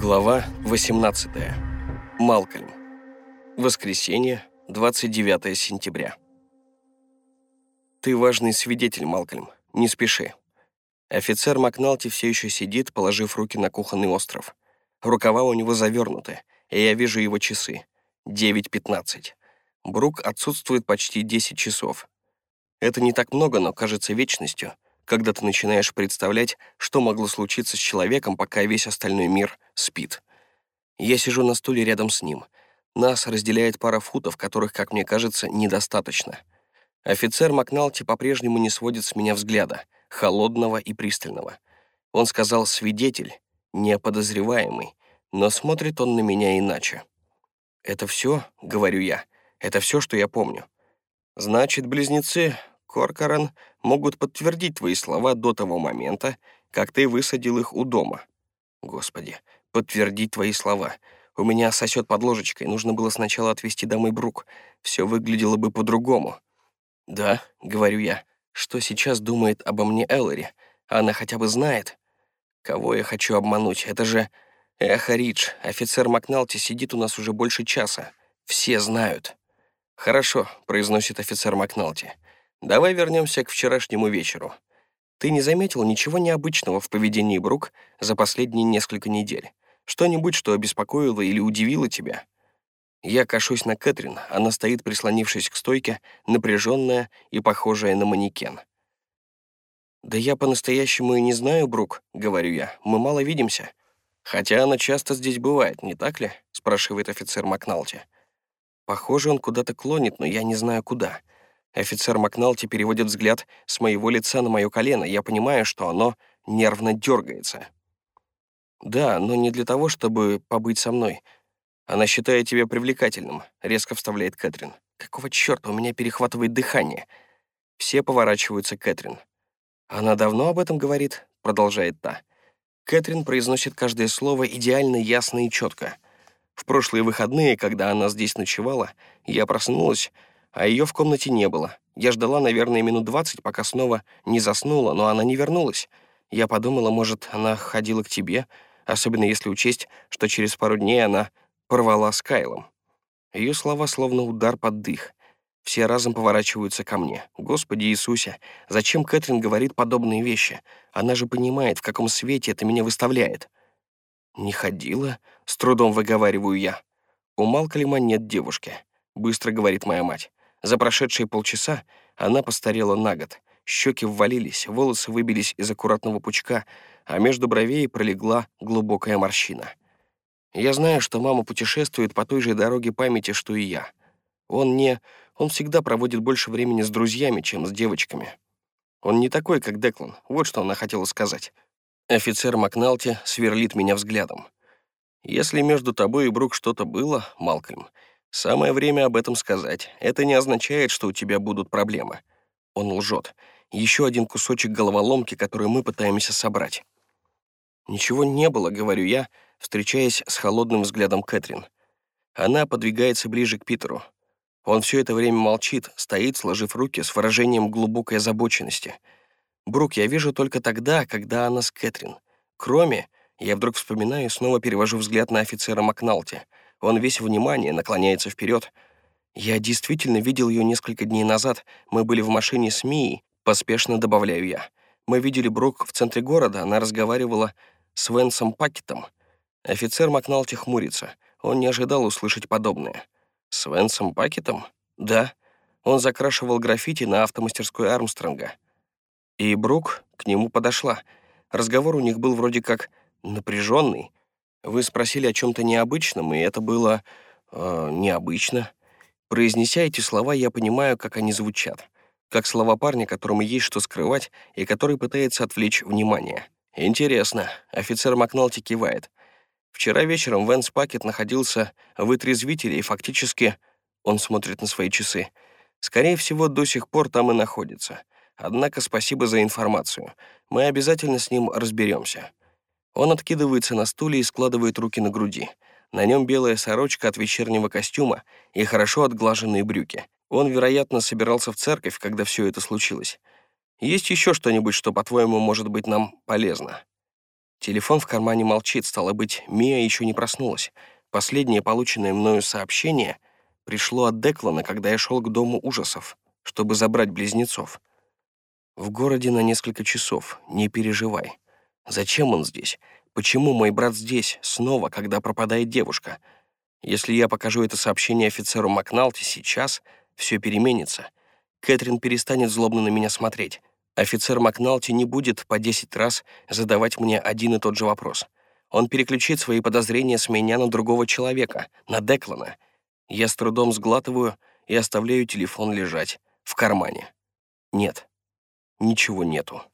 Глава 18. Малкольм. Воскресенье, 29 сентября. Ты важный свидетель, Малкольм. Не спеши. Офицер Макналти все еще сидит, положив руки на кухонный остров. Рукава у него завернуты, и я вижу его часы. 9.15. Брук отсутствует почти 10 часов. Это не так много, но кажется вечностью — когда ты начинаешь представлять, что могло случиться с человеком, пока весь остальной мир спит. Я сижу на стуле рядом с ним. Нас разделяет пара футов, которых, как мне кажется, недостаточно. Офицер Макналти по-прежнему не сводит с меня взгляда, холодного и пристального. Он сказал «свидетель», не подозреваемый, но смотрит он на меня иначе. «Это все?» — говорю я. «Это все, что я помню». «Значит, близнецы Коркоран могут подтвердить твои слова до того момента, как ты высадил их у дома. Господи, подтвердить твои слова. У меня сосет под ложечкой, нужно было сначала отвезти домой Брук. Все выглядело бы по-другому. Да, говорю я, что сейчас думает обо мне Эллари? Она хотя бы знает. Кого я хочу обмануть? Это же... Эх, Ридж, офицер Макналти сидит у нас уже больше часа. Все знают. «Хорошо», — произносит офицер Макналти. Давай вернемся к вчерашнему вечеру. Ты не заметил ничего необычного в поведении Брук за последние несколько недель? Что-нибудь, что обеспокоило или удивило тебя? Я кашусь на Кэтрин, она стоит, прислонившись к стойке, напряженная и похожая на манекен. «Да я по-настоящему и не знаю, Брук», — говорю я, — «мы мало видимся». «Хотя она часто здесь бывает, не так ли?» — спрашивает офицер Макналти. Похоже, он куда-то клонит, но я не знаю куда. Офицер Макналти переводит взгляд с моего лица на мое колено. Я понимаю, что оно нервно дергается. «Да, но не для того, чтобы побыть со мной. Она считает тебя привлекательным», — резко вставляет Кэтрин. «Какого черта у меня перехватывает дыхание?» Все поворачиваются Кэтрин. «Она давно об этом говорит?» — продолжает та. Кэтрин произносит каждое слово идеально ясно и четко. В прошлые выходные, когда она здесь ночевала, я проснулась а ее в комнате не было. Я ждала, наверное, минут двадцать, пока снова не заснула, но она не вернулась. Я подумала, может, она ходила к тебе, особенно если учесть, что через пару дней она порвала с Кайлом. Ее слова словно удар под дых. Все разом поворачиваются ко мне. Господи Иисусе, зачем Кэтрин говорит подобные вещи? Она же понимает, в каком свете это меня выставляет. «Не ходила?» — с трудом выговариваю я. «У Малкольма нет девушки», — быстро говорит моя мать. За прошедшие полчаса она постарела на год. Щеки ввалились, волосы выбились из аккуратного пучка, а между бровей пролегла глубокая морщина. Я знаю, что мама путешествует по той же дороге памяти, что и я. Он не... Он всегда проводит больше времени с друзьями, чем с девочками. Он не такой, как Деклан. Вот что она хотела сказать. Офицер Макналти сверлит меня взглядом. «Если между тобой и Брук что-то было, Малкольм, Самое время об этом сказать. Это не означает, что у тебя будут проблемы. Он лжет. Еще один кусочек головоломки, который мы пытаемся собрать. «Ничего не было», — говорю я, встречаясь с холодным взглядом Кэтрин. Она подвигается ближе к Питеру. Он все это время молчит, стоит, сложив руки с выражением глубокой озабоченности. Брук я вижу только тогда, когда она с Кэтрин. Кроме, я вдруг вспоминаю и снова перевожу взгляд на офицера Макналти — он весь внимание, наклоняется вперед. Я действительно видел ее несколько дней назад. Мы были в машине с Мией, поспешно добавляю я. Мы видели Брук в центре города, она разговаривала с Венсом Пакетом. Офицер Макналти хмурится. Он не ожидал услышать подобное. С Венсом Пакетом? Да. Он закрашивал граффити на автомастерской Армстронга. И Брук к нему подошла. Разговор у них был вроде как напряженный, вы спросили о чем-то необычном, и это было э, необычно. Произнеся эти слова, я понимаю, как они звучат. Как слова парня, которому есть что скрывать, и который пытается отвлечь внимание. Интересно. Офицер Макналти кивает. Вчера вечером Венс Пакет находился в отрезвителе, и фактически он смотрит на свои часы. Скорее всего, до сих пор там и находится. Однако спасибо за информацию. Мы обязательно с ним разберемся. Он откидывается на стуле и складывает руки на груди. На нем белая сорочка от вечернего костюма и хорошо отглаженные брюки. Он, вероятно, собирался в церковь, когда все это случилось. Есть еще что-нибудь, что, по-твоему, может быть нам полезно? Телефон в кармане молчит, стало быть, Мия еще не проснулась. Последнее полученное мною сообщение пришло от Деклана, когда я шел к дому ужасов, чтобы забрать близнецов. В городе на несколько часов, не переживай. Зачем он здесь? Почему мой брат здесь, снова, когда пропадает девушка? Если я покажу это сообщение офицеру Макналти сейчас, все переменится. Кэтрин перестанет злобно на меня смотреть. Офицер Макналти не будет по 10 раз задавать мне один и тот же вопрос. Он переключит свои подозрения с меня на другого человека, на Деклана. Я с трудом сглатываю и оставляю телефон лежать в кармане. Нет, ничего нету.